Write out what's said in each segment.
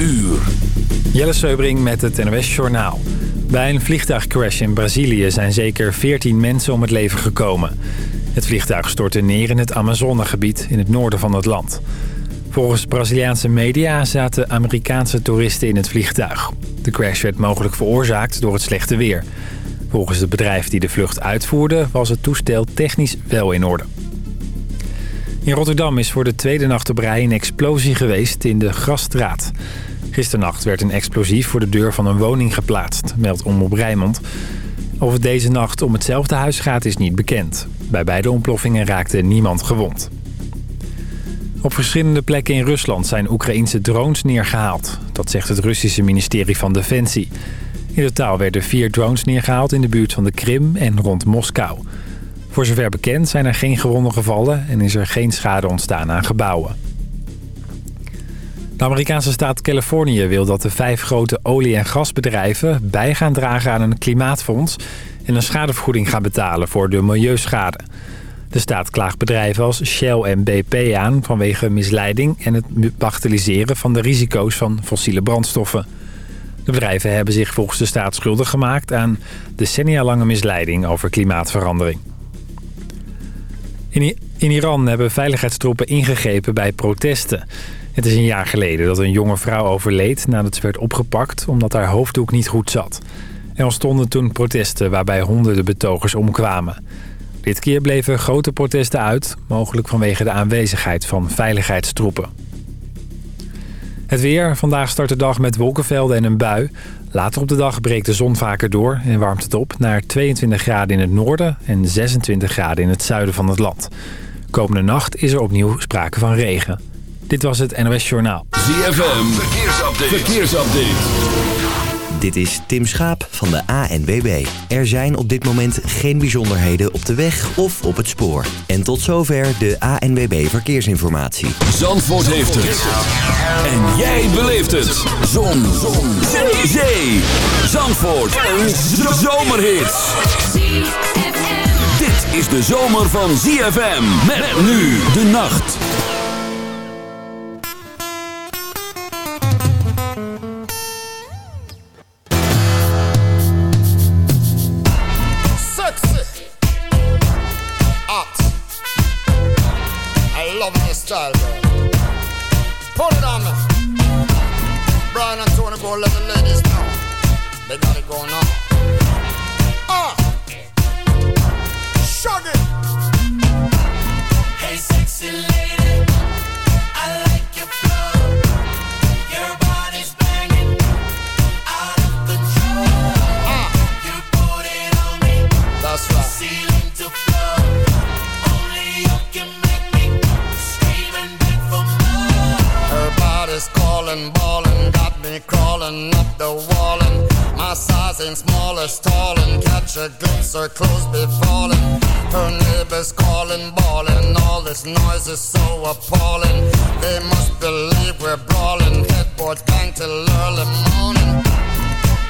uur. Jelle Seubring met het NOS Journaal. Bij een vliegtuigcrash in Brazilië zijn zeker 14 mensen om het leven gekomen. Het vliegtuig stortte neer in het Amazonegebied in het noorden van het land. Volgens Braziliaanse media zaten Amerikaanse toeristen in het vliegtuig. De crash werd mogelijk veroorzaakt door het slechte weer. Volgens het bedrijf die de vlucht uitvoerde was het toestel technisch wel in orde. In Rotterdam is voor de tweede nacht op rij een explosie geweest in de Grasstraat. Gisternacht werd een explosief voor de deur van een woning geplaatst, meldt Omroep Rijnmond. Of het deze nacht om hetzelfde huis gaat is niet bekend. Bij beide ontploffingen raakte niemand gewond. Op verschillende plekken in Rusland zijn Oekraïnse drones neergehaald. Dat zegt het Russische ministerie van Defensie. In totaal werden vier drones neergehaald in de buurt van de Krim en rond Moskou. Voor zover bekend zijn er geen gewonden gevallen en is er geen schade ontstaan aan gebouwen. De Amerikaanse staat Californië wil dat de vijf grote olie- en gasbedrijven bij gaan dragen aan een klimaatfonds en een schadevergoeding gaan betalen voor de milieuschade. De staat klaagt bedrijven als Shell en BP aan vanwege misleiding en het bagatelliseren van de risico's van fossiele brandstoffen. De bedrijven hebben zich volgens de staat schuldig gemaakt aan decennia lange misleiding over klimaatverandering. In, in Iran hebben veiligheidstroepen ingegrepen bij protesten. Het is een jaar geleden dat een jonge vrouw overleed nadat ze werd opgepakt omdat haar hoofddoek niet goed zat. Er ontstonden toen protesten waarbij honderden betogers omkwamen. Dit keer bleven grote protesten uit, mogelijk vanwege de aanwezigheid van veiligheidstroepen. Het weer. Vandaag start de dag met wolkenvelden en een bui. Later op de dag breekt de zon vaker door en warmt het op naar 22 graden in het noorden en 26 graden in het zuiden van het land. Komende nacht is er opnieuw sprake van regen. Dit was het NOS Journaal. ZFM, verkeersupdate. verkeersupdate. Dit is Tim Schaap van de ANWB. Er zijn op dit moment geen bijzonderheden op de weg of op het spoor. En tot zover de ANWB Verkeersinformatie. Zandvoort heeft het. En jij beleeft het. Zon. Zon. Zee. Zee. Zandvoort. Een zomerhit. Dit is de zomer van ZFM. Met nu de nacht. Girl. Put it on me. Brian and Tony go let the ladies know. They got it going her clothes be falling. Her neighbors calling, bawling. All this noise is so appalling. They must believe we're brawling. Headboards bang till early morning.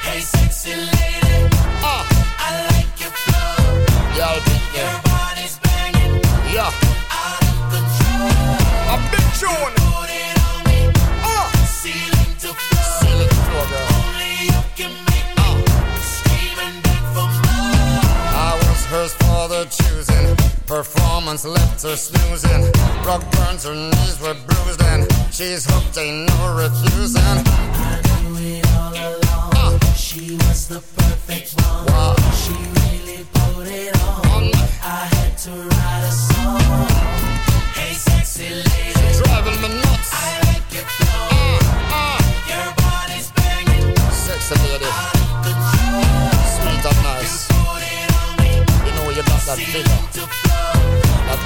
Hey, sexy lady. Ah, I like your flow. yeah, Your body's banging. Yeah, Out of control. a big tune. Left her snoozing. Rock burns, her knees were bruised, and she's hooked, ain't no refusing. I knew it all along. She was the perfect one. Wow. She really put it on.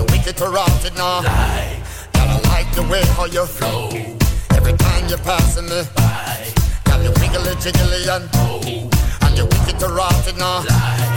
You're wicked or rotted now. Lie. Gotta like the way how you flow. Every time you're passing me by. Got you wiggly jiggly and oh. And you're wicked or rotted now. Lie.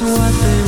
What they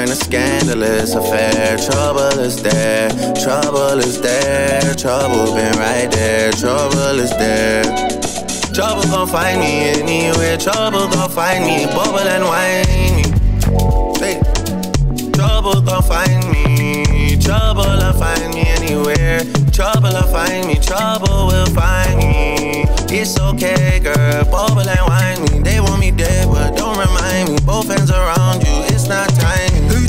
a scandalous affair. Trouble is there, trouble is there, trouble been right there, trouble is there. Trouble gon' find me anywhere, trouble gon' find me, bubble and whine me. Hey. Trouble gon' find me, trouble will find me anywhere. Trouble will find me, trouble will find me. It's okay, girl, bubble and whine me. They want me dead, but don't remind me. Both hands around you, it's not time.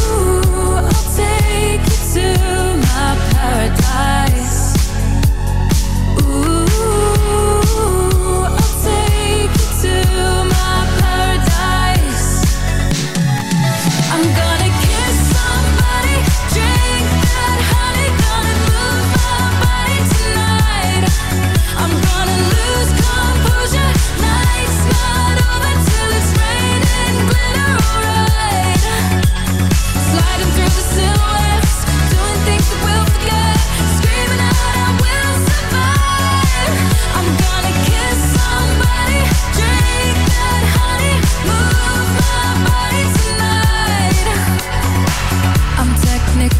I'll take you to my paradise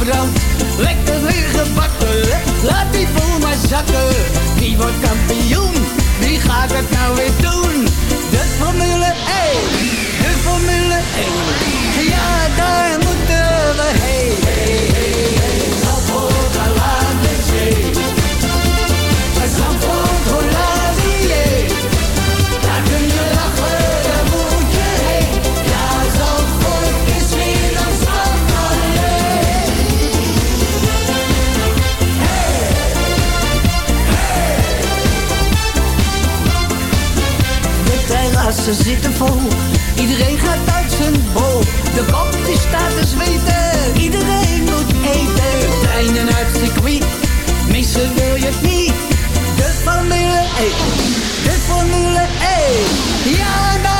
Lekker Lekker gebakken, laat die boel maar zakken. Wie wordt kampioen, Wie gaat het nou weer doen. De Formule 1, de Formule 1. Ja, daar moeten we heen. ze zitten vol. Iedereen gaat uit zijn bol. De kop die staat te zweten. Iedereen moet eten. De treinen uit het circuit. Missen wil je niet. De Formule 1. De Formule 1. Ja, nou.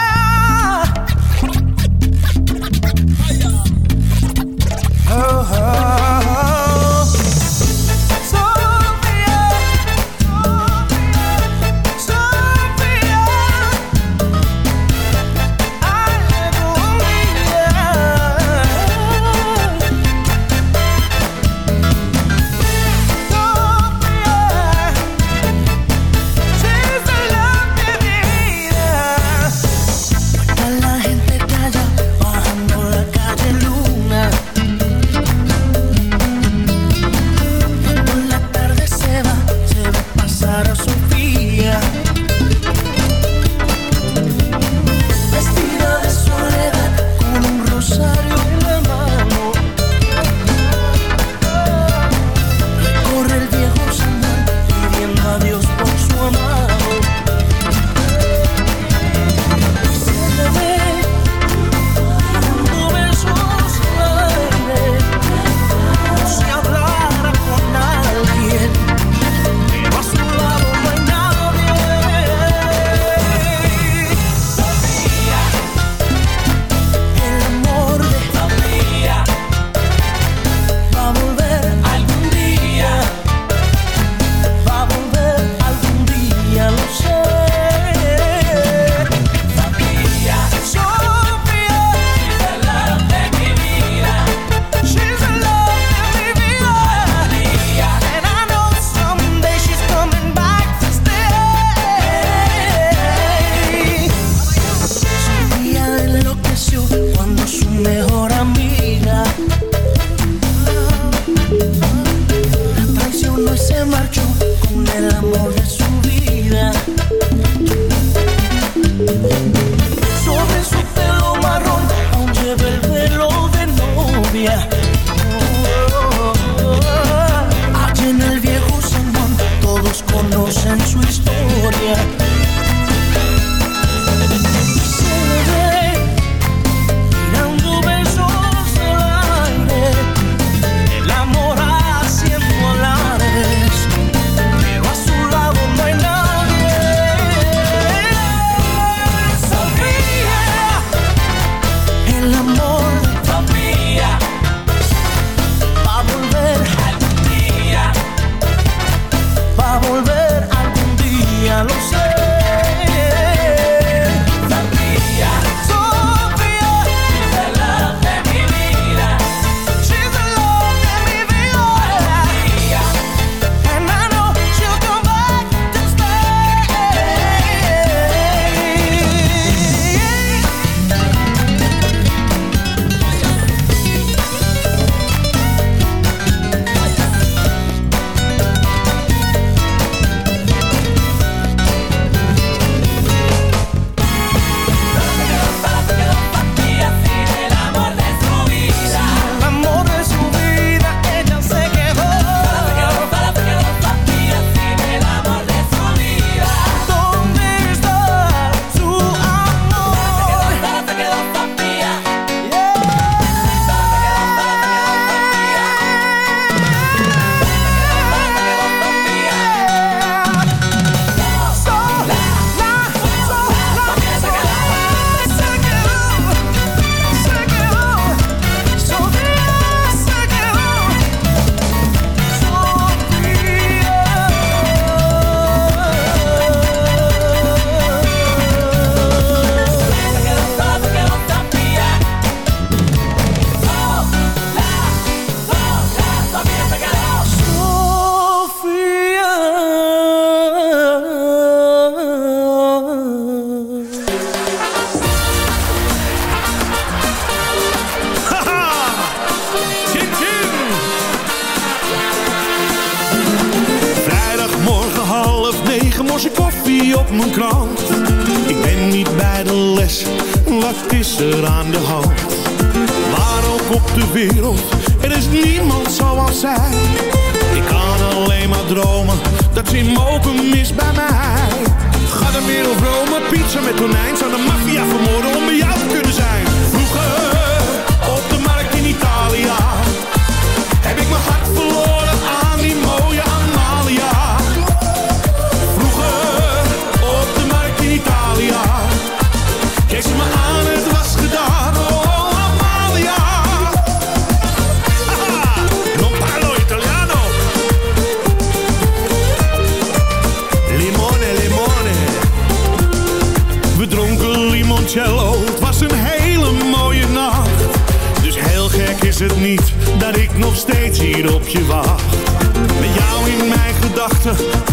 via vermoord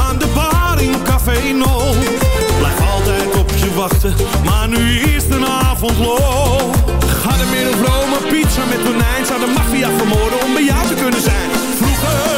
aan de bar in Café No. Blijf altijd op je wachten, maar nu is de avond lo. Ga de middelvrome pizza met tonijn. Zou de maffia vermoorden om bij jou te kunnen zijn? Vroeger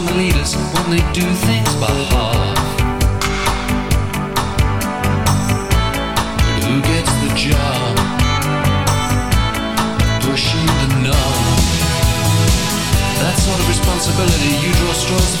and leaders when they do things by half. But who gets the job? Pushing the knob. That sort of responsibility you draw straws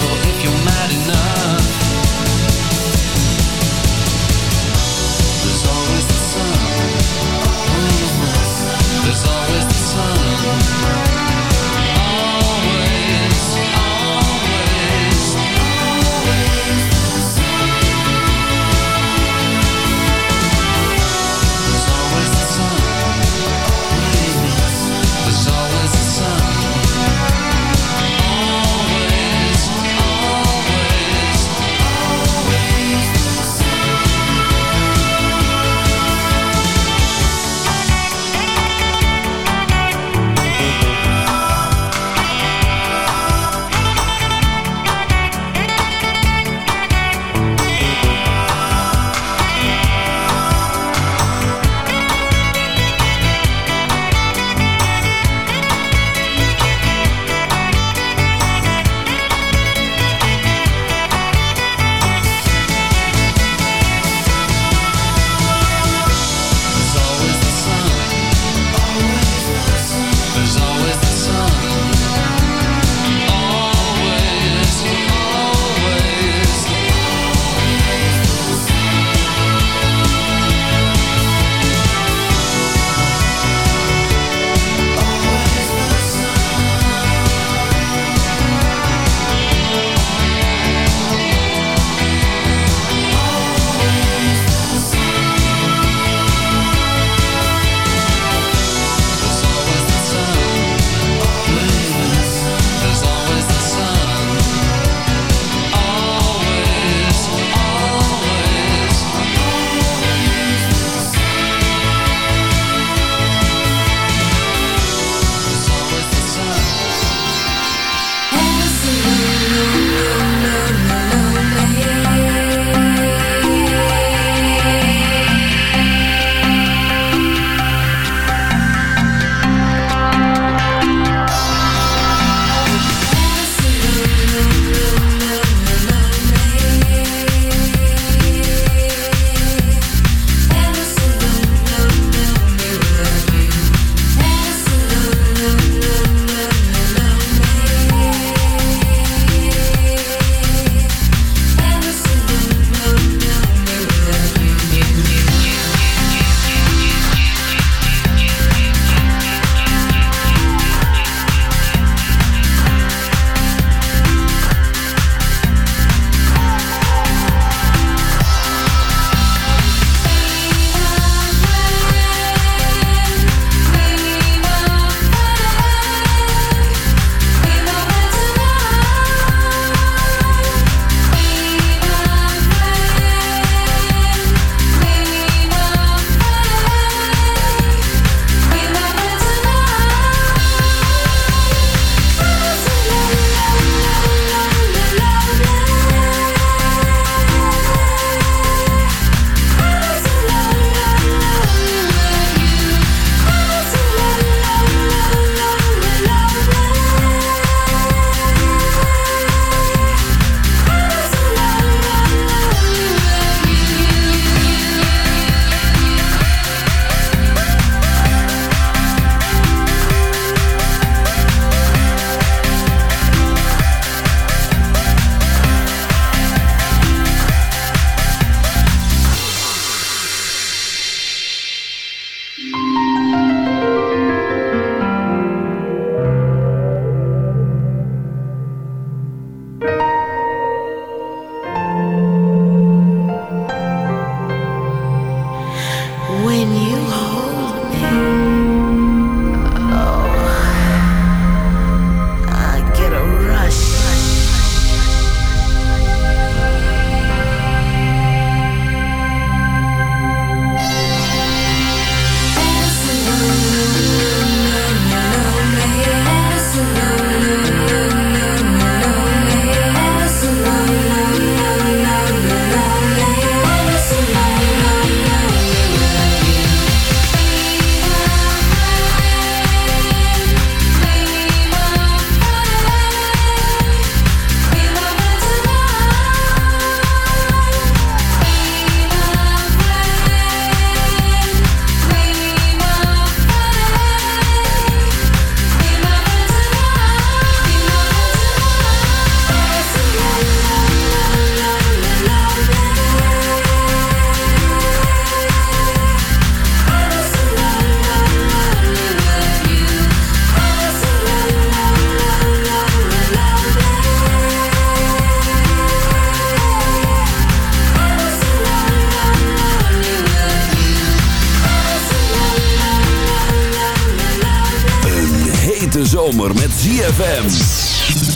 zomer met ZFM.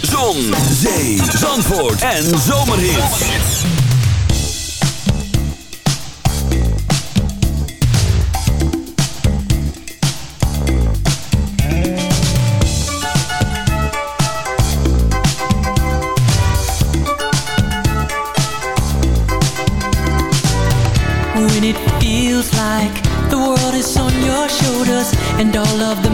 Zon, zee, zandvoort en zomerhits. When it feels like the world is on your shoulders and all of the